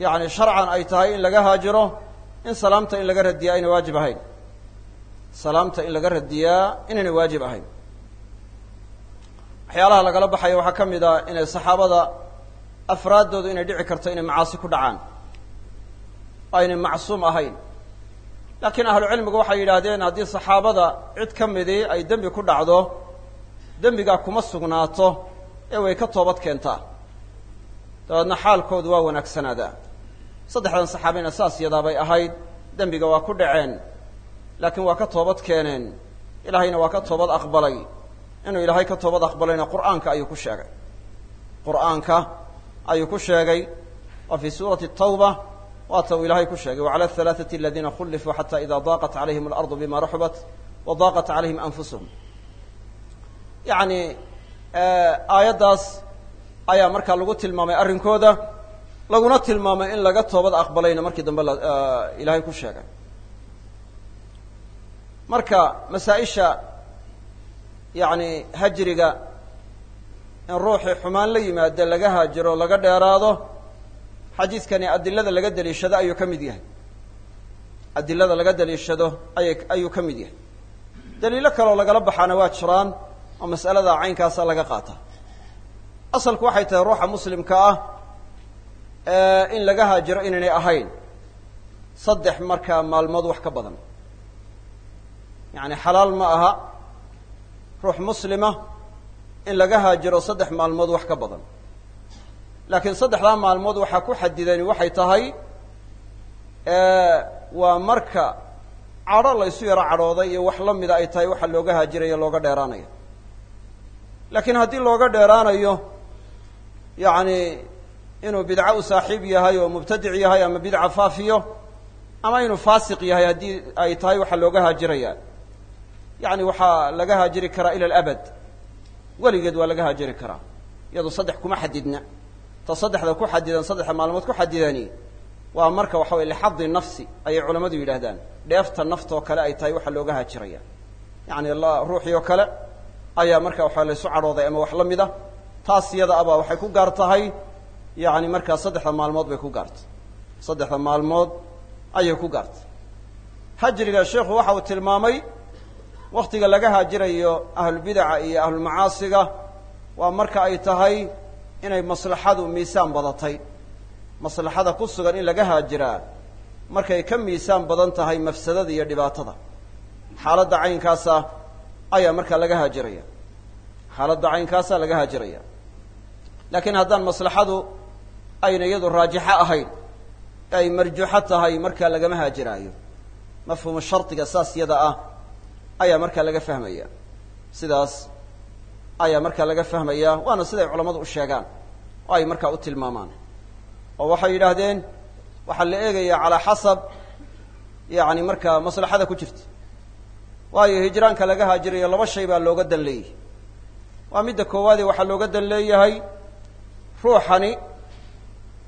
Speaker 1: Yani sharcan ay tahay in laga haajiro in salaamta in laga radiyaa ayna waajib ahayn. Salaamta in laga radiyaa inayna waajib ahayn. Waxyaalaha lagala baxaya waxaa ka mid a inay saxaabada afraaddoodu inay dhici karto inay macaasi ku dhacaan aynay macsuum ahayn. Laakiin ahlucilmigu waxay yidhaahdeen haddii saxaabada cid ka midii ay dembi ku dhacdo dembigaa kuma sugnaato ee way ka toobad keentaa. Dabeedna xaalkoodu waa wanaagsanaadaa saddexdan saxaabina saas yadaabay ahayd dembiga waa ku dhaceen laakiin waa ka toobad keeneen. Ilaahayna waa ka toobad aqbalay. Inuu ilaahay ka toobad aqbalayna qur'aanka ayuu ku sheegay. Qur'aanka ayuu ku sheegay wa fii suurati tawba waata uu ilaahay ku sheegay wacala ahalaaثati aladiina khulifuu xata ida daaqat calayhim alardu bima raxubat wa daaqat calayhim anfusuhum yacni aayaddaas ayaa markaa lagu tilmaamay arrinkooda laguna tilmaamay in laga toobad aqbalayna markii dambe ilaahay ku sheegay. Marka masaa-isha yacni hajriga in ruuxii xumaan la yimaada laga haajiro laga dheeraado xadiidkani adilada laga daliishado ayuu ka mid yahay. Adilada laga daliishado ayay ayuu ka mid yahay. Daliilo kaloo lagala baxaana waa jiraan oo mas'alada caynkaasa laga qaata. Asalku waxay tahay ruuxa muslimka ah in laga haajiro inaynay ahayn saddex markaa maalmood wax ka badan. Yacni xalaal ma aha ruux muslima in laga haajiro saddex maalmood wax ka badan. Laakiin saddexdaa maalmood waxaa ku xadidani waxay tahay waa marka cadho la ysu yaro cadhooday iyo wax la mida ay tahay waxa looga haajirayo looga dheeraanayo laakiin haddii looga dheeraanayo yacni inuu bidco u saaxiib yahay oo mubtadic yahay ama bidca faafiyo ama inuu faasiq yahay haddii ay tahay waxaa looga haajiraya yacni waxaa laga haajiri karaa ila alabad. Weligeed waa laga haajiri karaa. Iyadoo saddex kuma xadidna. Ta saddexda ku xadidan saddexda maalmood ku xadidani waa marka waxa weye lixadi nafsi ayay culammadu yidhaahdaan. Dheefta naftoo kale ay tahay waxaa looga haajiraya yacni ruuxii oo kale ayaa marka waxaa laysu cadhooday ama wax la mid a taas iyada abaa waxay ku gaar tahay yacni markaa saddexda maalmood bay ku gaartay saddexda maalmood ayay ku gaartay hajriga sheikhu waxa uu tilmaamay waktiga laga haajirayo ahlulbidaca iyo ahlulmacaasiga waa marka ay tahay inay maslaxadu miisaan badatay. Maslaxada ku sugan in laga haajiraa markay ka miisaan badan tahay mafsadada iyo dhibaatada. Xaaladda caynkaasa ayaa markaa laga haajiraya. Xaaladda caynkaasa laga haajiraya. Laakiin haddaan maslaxadu ayna iyadu raajixo ahayn ay marjuuxo tahay markaa lagama haajiraayo. Mafhuumu shardiga saas yada ah ayaa markaa laga fahmaya. Sidaas ayaa markaa laga fahmaya waana siday culammadu u sheegaan oo ay markaa u tilmaamaan. Oo waxay yidhaahdeen waxaa la eegayaa calaa xasab yacni markaa maslaxada ku jirta waayo hijraanka laga haajirayo laba shay baa looga dan leeyahay waa midda koowaadee waxaa looga dan leeyahay ruuxani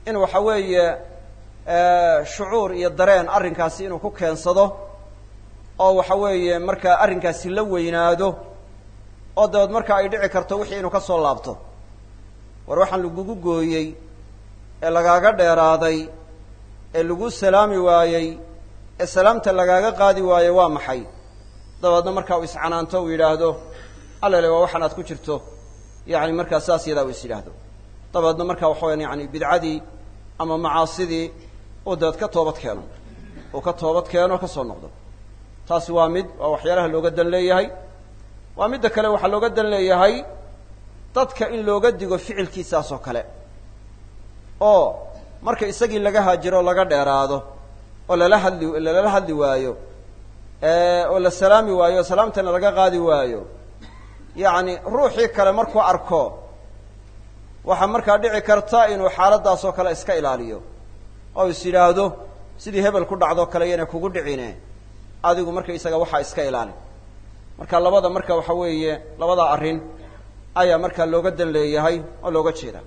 Speaker 1: in waxa weeye shucuur iyo dareen arrinkaasi inuu ku keensado oo waxa weeye markaa arrinkaasi la weynaado oo dabeed marka ay dhici karto wixii inuu ka soo laabto. War waxaan lagugu gooyey ee lagaaga dheeraaday ee lagu salaami waayey ee salaamta lagaaga qaadi waayey waa maxay dabeedna markaa uu iscanaanto uu yidhaahdo allale waa waxaan aad ku jirto. Yacni markaa saas yadaa uu is yidhaahdo dabeedna markaa waxa wayaan yani bidcadii ama macaasidii uu dabeed ka toobad keeno. Uu ka toobad keeno ka soo noqdo. Taasi waa mid waa waxyaalaha looga dan leeyahay. Waa midda kale waxaa looga dan leeyahay dadka in looga digo ficilkiisaas oo kale. Oo marka isagii laga haajiro o laga dheeraado oo lala hadli lala hadli waayo oo la salaami waayo salaamtana laga qaadi waayo. Yacni ruuxii kale markuu arko waxaa markaa dhici karta inuu xaaladdaas oo kale iska ilaaliyo. Oo is yidhaahdo sidii hebel ku dhacdoo kale yana kugu dhicine. Adigu marka isaga waxaa iska ilaali. Marka labada marka waxa weeye labada arrin ayaa markaa looga dan leeyahay oo looga jeeda.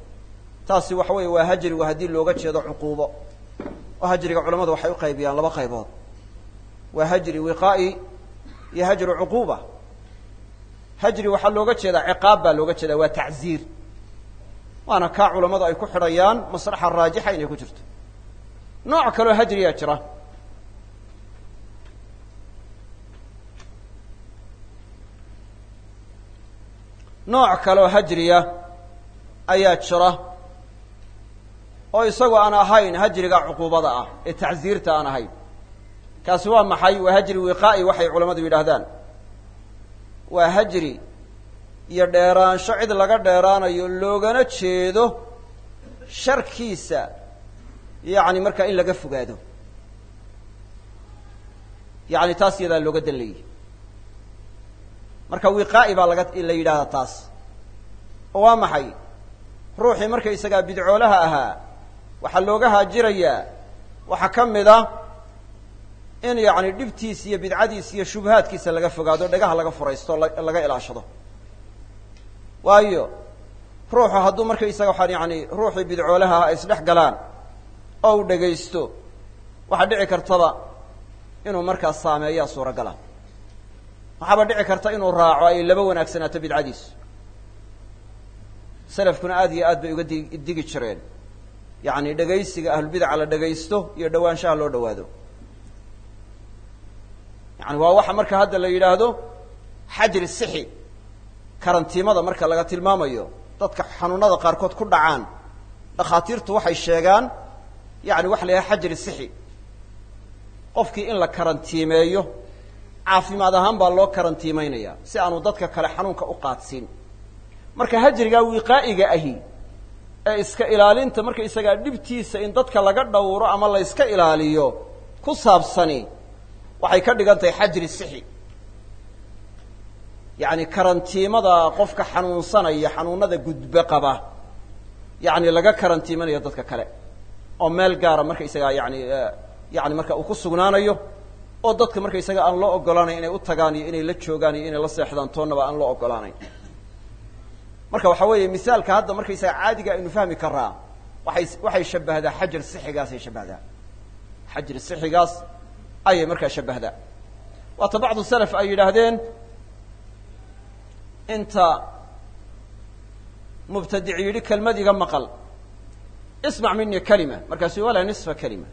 Speaker 1: Taasi waxa weeye waa hajrigu haddii looga jeedo cuquubo. Oo hajriga culamadu waxay u qaybiyaan laba qaybood waa hajri wiqaa'i iyo hajru cuquuba. Hajri waxaa looga jeedaa ciqaab baa looga jeedaa waa tacziir. Waana kaa culamadu ay ku xidhayaan maslaxa raajixa inay ku jirto. Nooc kaloo hajriyaa jira. Nooc kaloo hajriya ayaa jira oo isagoo aan ahayn hajriga cuquubada ah ee tacziirta aan ahayn kaasi waa maxay? Waa hajri wiqaa'i waxay culamadu yidhaahdaan. Waa hajri iyo dheeraansho cid laga dheeraanayo loogana jeedo sharkiisa yacni markaa in laga fogaado. Yacni taas iyadaa looga dan marka wiqaa'i baa laga la yidhahdaa taas. Oo waa maxay? Ruuxii markaysagaa bidcoolaha ahaa waxaa looga haajirayaa waxaa ka mid a in yacni dhibtiisa iyo bidcadiisa iyo shubahaadkiisa laga fogaado dhagaha laga furaysto laga ilaashado. Waayo ruuxu hadduu markaysaga waxaan yani ruuxii bidcoolaha ay isdhex galaan oo uu dhegaysto waxaa dhici kartaba inuu markaas saameeyaa suuragala waxaaba dhici karta inuu raaco ay laba wanaagsanaato bidcadiisu salafkuna aad iyo aad bay uga di digi jireen. Yacni dhegaysiga ahlulbidaca la dhegaysto iyo dhawaanshaha loo dhawaado yani waa waxa marka hadda la yidhaahdo xajri sixi karantiimada marka laga tilmaamayo dadka xanuunada qaarkood ku dhacaan dhakhaatiirtu waxay sheegaan yani waxa la yidhaha xajri sixi. Qofkii in la karantiimeeyo caafimaad ahaan baa loo karantiimeynaya si aanu dadka kale xanuunka u qaadsiin marka hajrigaa wiqaa'iga ahi ee iska ilaalinta markaysagaa dhibtiisa in dadka laga dhowro ama la yska ilaaliyo ku saabsani waxay ka dhigan tahay xajri sixi. Yacni karantiimada qofka xanuunsanaya xanuunada gudbe qaba. Yacni laga karantiimanayo dadka kale. Oo meel gaara markaysagaa yani yani marka uu ku sugnaanayo oo dadka markaysaga aan loo ogolaanayn inay u tagaan iyo inay la joogaan iyo inay la seexdaan toonnaba aan loo ogolaanayn. Marka waxa weeye misaalka hadda markaysaga caadiga aynu fahmi karaa waxay waxay shabahdaa xajar sixigaasay shabahdaa xajri sixigaas ayay markaa shabahdaa. Waata bacdu salaf ay yidhaahdeen inta mubtadic yidhi kelmad iga maqal. Ismac mini kalima markaasu walaa nisfa kalima.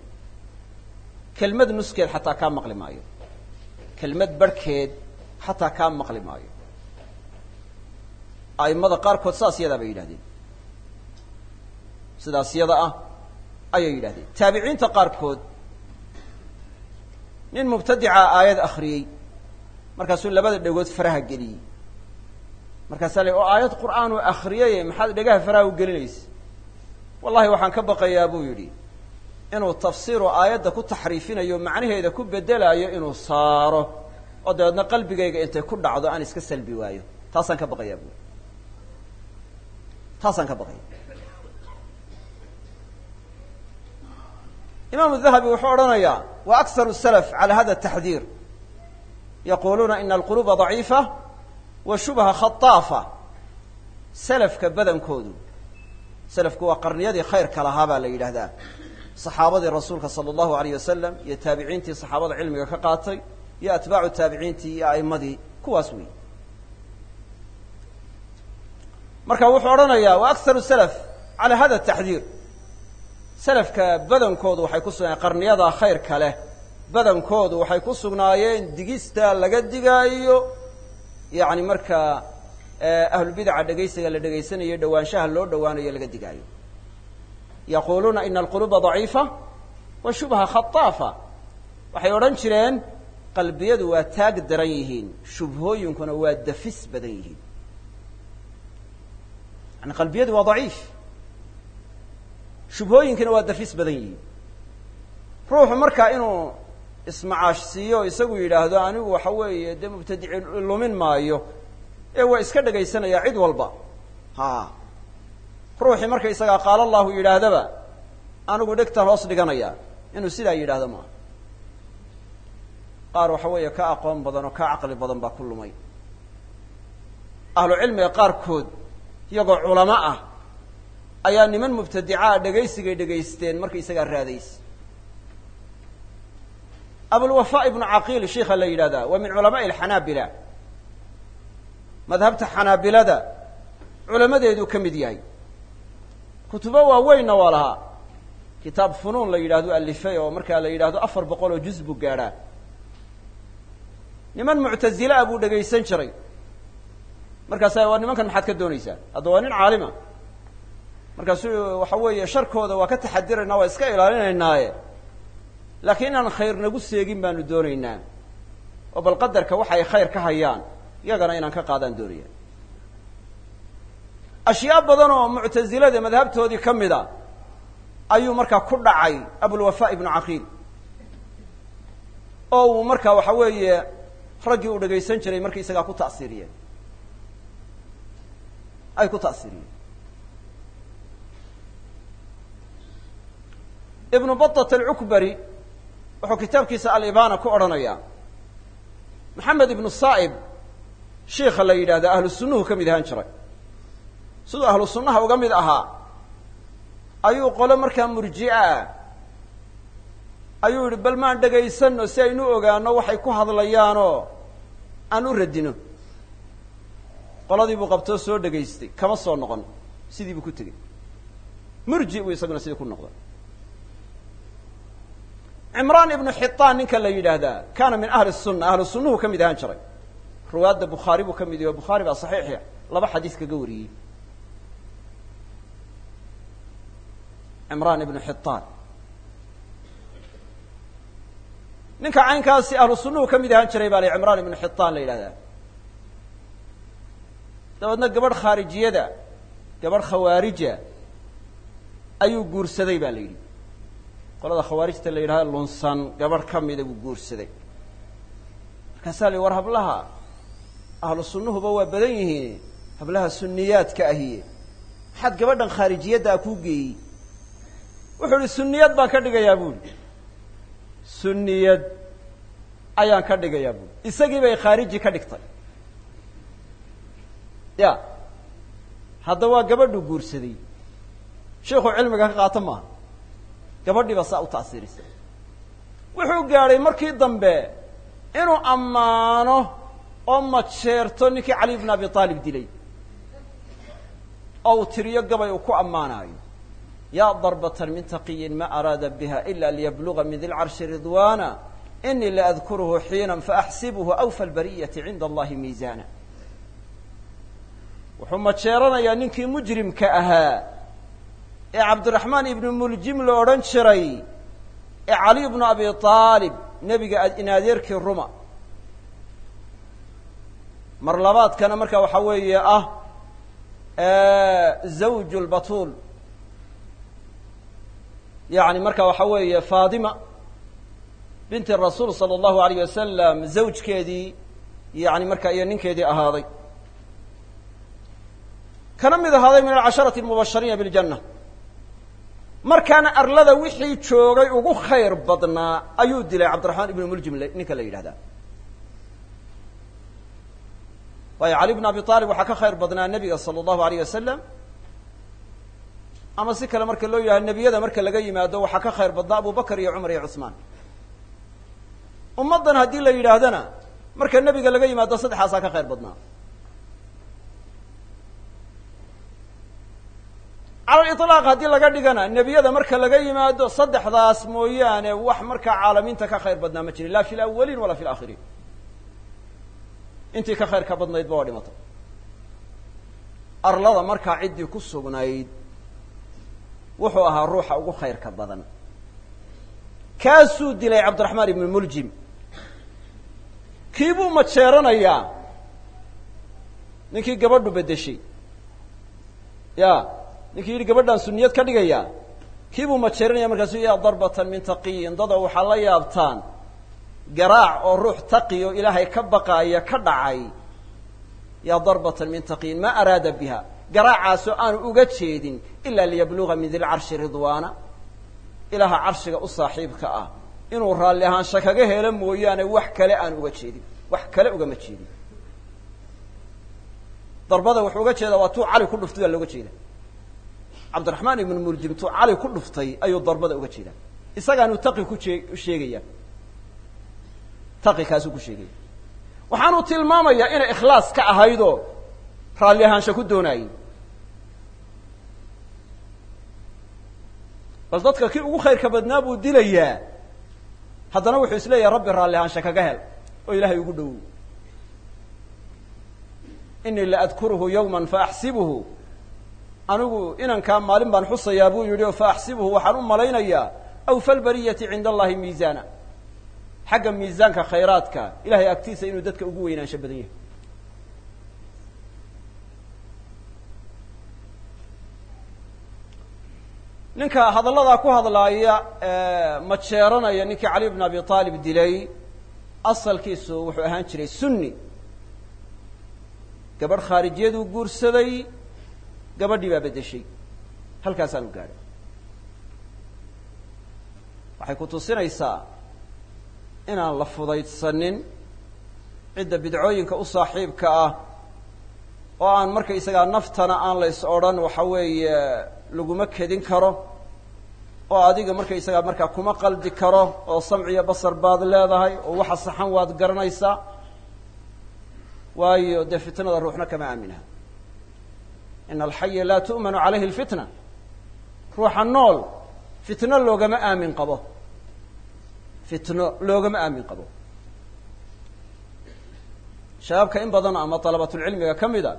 Speaker 1: Kelmad nuskeed xataa kaa maqli maayo. Kelmad barhkeed xataa kaa maqli maayo. Aimada qaarkood saas yadaa bay yidhahdeen sidaas yada ah ayay yidhahdeen taabiciinta qaarkood nin mubtadica aayad akriyey markaasuu labada dhegood faraha geliyey. Markaasaa la oo aayad qur'aan uu akriyay maxaad dhegaha faraha u gelinaysa? Wallahi waxaan ka baqayaa buu yidhi. Inuu tafsiiru aayadda ku taxriifinayo macnaheeda ku bedelaayo inuu saaro. Oo dabeedna qalbigayga intay ku dhacdo aan iska salbi waayo. Taasaan ka baqayaa bui taasaan ka baqaya imaamu dahabi wuxuu odhanayaa wa akharu salaf cala hada taxdiir. Yaquluuna ina alquluba daciifa wa shubha khataafa salafka badankoodu salafku waa qarniyadii khayrka lahaa baa la yidhaahdaa. Saxaabadii rasuulka sala allahu alayh wasalam iyo taabiciintii saxaabada cilmiga ka qaatay iyo atbaacu taabiciintii iyo a'imadii kuwaas wey marka wuxuu odhanayaa wa akharu salaf cala hada taxdiir salafka badankoodu waxay ku sugnaayeen qarniyada khayrka leh. Badankoodu waxay ku sugnaayeen digista laga digaayo. Yacni markaa ahlulbidaca dhegaysiga la dhegaysanayo dhawaanshaha loo dhawaanayo laga digaayo. Yaquluuna ina alquluba daciifa wa shubha khataafa waxay odhan jireen qalbiyadu waa taag daran yihiin shubhooyinkuna waa dafis badan yihiin. Yani qalbiyadu waa daciif shubhooyinkina waa dafis badan yihiin. Ruuxu markaa inuu ismacaashsiiyo isagu yidhaahdo anigu waxa weeye dee mubtadici lumin maayo. Ee waa iska dhegaysanayaa cid walba. Ha ruuxii marka isagaa qaala allahu yidhaahdaba anigu dhegtan hoos dhiganaya. Inuu sidaa yidhaahdo maaha qaar waxa weeye ka aqoon badan oo ka caqli badan baa ku lumay. Ahlu cilmiga qaarkood iyagoo culamo ah ayaa niman mubtadicaa dhegaysigay dhegaysteen marka isagaa raadays. Abulwafa ibnu caqiil sheikha la yidhahdaa waa min culamaai alxanaabila. Madhabta xanaabilada culamadeeduu ka mid yahay. Kutubo waaweynna waa lahaa. Kitaab funuun la yidhahdo alifay oo markaa la yidhahdo afar boqol oo juz buu gaadhaa. Niman muctazile ah buu dhegaysan jiray. Markaasa waa nimankan maxaad ka doonaysaa? Hadda waa nin caalima markaasuu waxa weeye sharkooda waa ka taxadiraynaa waa iska ilaalinaynaaye. Laakiin inaan khayr nagu seegin baanu doonaynaa oo bal qadarka ay khayr ka hayaan iyagana inaan ka qaadaan doonaya ashyaa badan oo muctazilada madhabtoodii ka mid a ayuu markaa ku dhacay abulwafa ibnu caqiil. Oo uu markaa waxa weeye raggii uu dhegaysan jiray markii isagaa ku ta'siiriyeen ay ku ta'siiriyeen ibnu batat alcukbari wuxuu kitaabkiisa alibana ku odhanayaa. Maxamed ibnu saa'ib shiikha la yidhahda ahlu sunnuhu ka mid ahaan jiray. Siduu ahlu sunnaha uga mid ahaa ayuu qole markaa murji'a ah ayuu yihi bal maan dhegaysanno si aynu ogaano waxay ku hadlayaanoo aan u radino qoladii buu qabtoo soo dhegaystay kama soo noqon sidii buu ku tegey. Murji buu isaguna sidii ku noqday cimraan ibnu xitaan ninka la yidhaahdaa kaana min ahli sunna ahlu sunnuhu ka mid ahaan jiray. Ruwaadda bukhaari buu ka mid yahy o bukhaari baa saxiixia laba xadiis kaga wariyey. Cimraan ibnu xitaan ninka caynkaasi ahlu sunnuhu ka mid ahaan jiray baa la cimraan ibnu xitaan la yidhahdaa dabeedna gabadh khaarijiyada gabadh khawaarija ayuu guursaday ba la yidhi qolada khawaarijta la yidhahda lunsan gabadh ka mida buu guursaday. Markaasaa la war hablaha ahlu sunnuhuba waa badan yihiin hablaha suniyaadka ahiye maxaad gabadhan khaarijiyaddaa kuu geeyey? Wuxuu ihi suniyad baan ka dhigayaa buuhi suniyad ayaan ka dhigayaa buui isagii bay khaariji ka dhigtay. Ya hadda waa gabadhu guursaday. Sheikhu cilmiga ka qaato maaha gabadhiiba saa u ta'siirisay wuxuu gaadhay markii dambe inuu ammaano oo majeerto ninkii cali bn abi aalib dilay. Oo uu tiriyo gabay uu ku ammaanaayo. Ya darbatan min taqiyin ma araada biha ila liyabluga min di ridwana inii laadkuruhu xiina faaxsibuhu awfa lbariyati cinda allahi miisaana. Wuxuu majeeranayaa ninkii mujrimka ahaa ee cabdiraxmaan ibnu muljim la odhan jiray ee cali bnu abi aalib nebiga in adeerkii ruma. Mar labaadkana marka waxaa weeye ah zawju lbatuul yani marka waxa weeye faadima binti rasuul sala allahu alayh wasalam zawjkeedii yani marka iyo ninkeedii ahaaday. Kana mid ahaaday min alcasharati almubashariina biاljanna markaana arlada wixii joogay ugu khayr badnaa ayuu dilay cabdiraxmaan ibnu muljim ninka la yidhahdaa. Waayo cali bn abi aalib waxaa ka khayr badnaa nebiga sala allahu alayh wasalam ama si kale marka loo yidhahdo nebiyada marka laga yimaado waxaa ka khayr badnaa abu bakr iyo cumar iyo cusmaan. Ummaddan haddii la yidhaahdana marka nebiga laga yimaado saddexaasaa ka khayr badnaa cala liطlaaq haddii laga dhigana nebiyada marka laga yimaado saddexdaas mooyaane wax markaa caalamiinta ka khayr badnaa ma jirin la fi lawaliin wala fi laakhiriin intii ka khayr ka badnaydba waa dhimatay. Arlada markaa ciddii ku sugnayd wuxuu ahaa ruuxa ugu khayrka badan. Kaasuu dilay cabdiraxmaan ibnu muljim. Kii buu majeeranayaa ninkii gabadhu beddeshay. Ya ninkii yidhi gabadhaan suniyad ka dhigaya kii buu majeerinaya markaasu ya darbatan min taqiyin dada waxaa la yaabtaan garaac oo ruux taqi oo ilaahay ka baqaaya ka dhacay. Ya darbatan min taqiyin ma araada biha. Garaacaasoo aanu uga jeedin ila liyabluga min dilcarshi ridwaana. Ilaaha carshiga u saaxiibka ah. Inuu raalli ahaansha kaga helo mooyaane wax kale aan uga jeedin. Wax kale ugama jeedin. Darbada wuxuu uga jeedaa waa tuu cali ku dhuftay baa looga jeeda cabdiraxmaan ibnu muljim tuu cali ku dhuftay ayuu darbada uga jeedaa isagaanu taqi ku jee taqi kaasuu ku sheegaya. Waxaanu tilmaamayaa inay ikhlaas ka ahaydoo raalli ahaansha ku doonaayey bal dadka kii ugu khayrka badnaa buu dilayaa. Haddana wuxuu is leeyahay rabbi raalli ahaansha kaga hel oo ilaahay ugu dhowow inii la adkuruhu yawma faaxsibuhu anigu inankaa maalin baan xusayaa buu yidhi oo faaxsibuhu waxaan u malaynayaa awfa lbariyati cinda allahi miisaana. Xagga miisaanka khayraadka ilahay agtiisa inuu dadka ugu weynaansho badan yahay. Ninka hadalladaa ku hadlaaya majeeranaya ninkii cali bn abi aalib dilay asalkiisu wuxuu ahaan jiray sunni. Gabadh khaarijiyaduu guursaday gabadhii baa beddeshay halkaasaanu gaadhay waxay ku tusinaysaa inaan la fudaydsanin cidda bidcooyinka u saaxiibka ah oo aan markaysagaa naftana aan la is odhan waxa weeye laguma kedin karo oo adiga markaysagaa markaa kuma qaldi karo oo samciyo basar baad leedahay oo waxa saxan waad garanaysaa. Waayo dee fitnada ruuxna kama aaminaha ina alxaya laa tu'manu calayhi alfitna ruuxa nool fitno loogama aamin qabo fitno loogama aamin qabo shabaabka in badan ama dalabatulcilmiga ka mida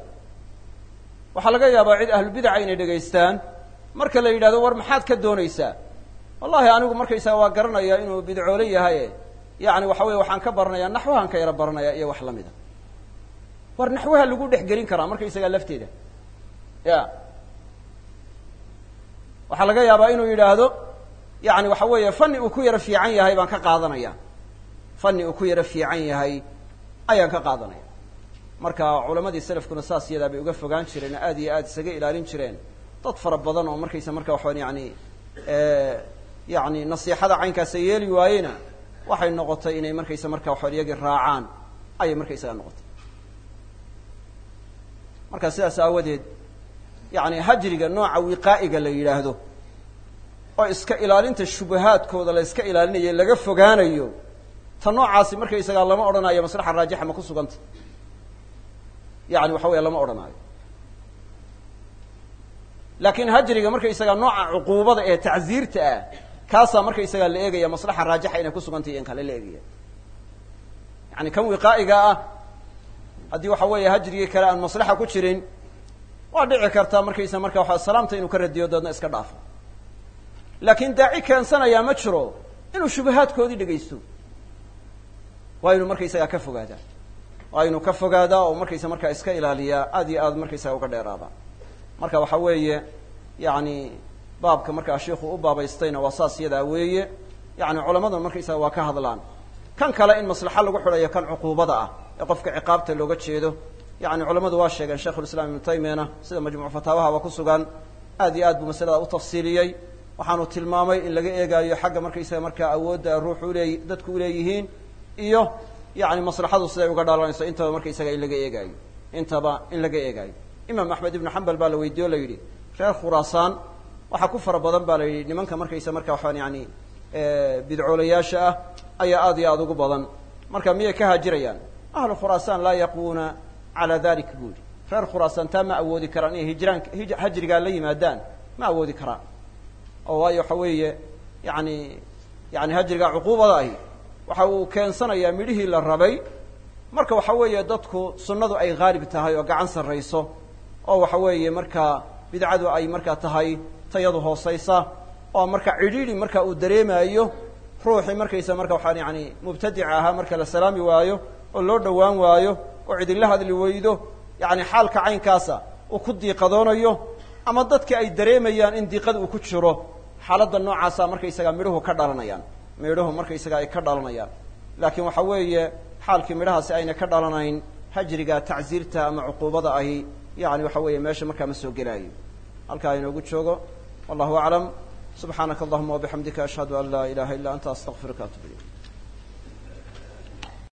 Speaker 1: waxaa laga yaabaa cid ahlubidaca inay dhegaystaan marka la yidhahdo war maxaad ka doonaysaa wallahi anigu markaysaga waa garanaya inuu bidcoole yahaye yani waxa weye waxaan ka baranayaa naxwahan ka yaro baranaya iyo wax lamida war naxwaha lagu dhex gelin karaa markaysagaa lafteeda ya. Waxaa laga yaabaa inuu yidhaahdo yani waxa weeye fani uu ku yaro fiican yahay baan ka qaadanaya. Fani uu ku yaro fiican yahay ayaan ka qaadanaya. Marka culamadii selafkuna saas iyadaa bay uga fogaan jireen aad iyo aad isaga ilaalin jireen. Dad fara badan oo markaysa marka waxaan yani yani nasiixada caynkaasa yeeli waayena waxay noqotay inay markaysa marka waxaan iyagii raacaan. Ayay markaysaga noqotay. Marka sidaas aawadeed yani hajriga nooca wiqaa'iga la yidhaahdo oo iska ilaalinta shubahaadkooda la iska ilaalinayo laga fogaanayo ta noocaasi markaysagaa lama odhanayo maslaxa raajixa ma ku suganta. Yani waxa weya lama odhanaayo. Laakiin hajriga markaysagaa nooca cuquubada ee tacziirta ah kaasaa markaysagaa la eegaya maslaxa raajixa inay kusugantahy in kale la eegaya. Yani kan wiqaa'iga ah haddii waxa weeye hajrigii kale aan maslaxa ku jirin waa dhici kartaa markaysa marka waa salaamta inuu ka radiyo daedna iska dhaafo laakiin daaci keensanayaa ma jiro inuu shubahaadkoodii dhegaysto waa inuu markaysagaa ka fogaadaa. Waa inuu ka fogaadaa oo markaysa markaa iska ilaaliyaa aad iyo aad markaysaga uga dheeraada. Marka waxa weeye yani baabka markaa sheiku u baabaystayna waa saas yadaa weeye. Yani culamada markaysaga waa ka hadlaan. Kan kale in maslaxa lagu xidhayo kan cuquubada ah ee qofka ciqaabta looga jeedo yani culamadu waa sheegeen sheikhulislaam ibnu taymiyana sida majmuc fataawaha waa ku sugan. Aad iyo aad buu masalada u tafsiiliyey. Waxaanu tilmaamay in laga eegaayo xagga markaysaga markaa awoodda ruuxu uleey dadku uleeyihiin iyo yani maslaxadu siday uga dhalanayso intaba markaysaga in laga eegaayo. Intaba in laga eegaayo. Imaam axmed ibnu xambal baa la weydiye o la yidhi reer khuraasaan waxaa ku fara badan ba la yidhi nimanka markaysa marka waxaan yani bidcoolayaasha ah ayaa aad iyo aad ugu badan. Marka miyay ka haajirayaan? Ahlu khuraasaan laa yaquuna calaa dalik bu yidhi reer khuraasaan taa ma awoodi karaan inay hijraan hajrigaa la yimaadaan ma awoodi karaan oo waayo waxa weeye yani yani hajrigaa cuquubada ahi waxa uu keensanayaa midhihii la rabay marka waxa weeye dadku sunnadu ay haalib tahay oo gacan sarrayso oo waxa weeye markaa bidcadu ay markaa tahay tayadu hoosaysa oo marka cidhiidhi marka uu dareemaayo ruuxii markaysa marka waxaan yani mubtadica ahaa marka la salaami waayo oo loo dhowaan waayo oo cidinla hadli weydo yani xaalka caynkaasa uu ku diiqadoonayo ama dadki ay dareemayaan in diiqada uu ku jiro xaaladda noocaasa markaysaga midhuhu ka dhalanayaan midhuhu markaysaga ay ka dhalanayaan. Laakiin waxa weeye xaalkii midhahaasi ayna ka dhalanayn hajriga tacziirta ama cuquubada ahi yani waxa weeye meesha markaa ma soo gelaayo. Halkaa inoogu joogo. Wallahu aclam. Subxaanaka allahuma wabixamdika ashhadu an laa ilaha illa anta astaqfiruka atub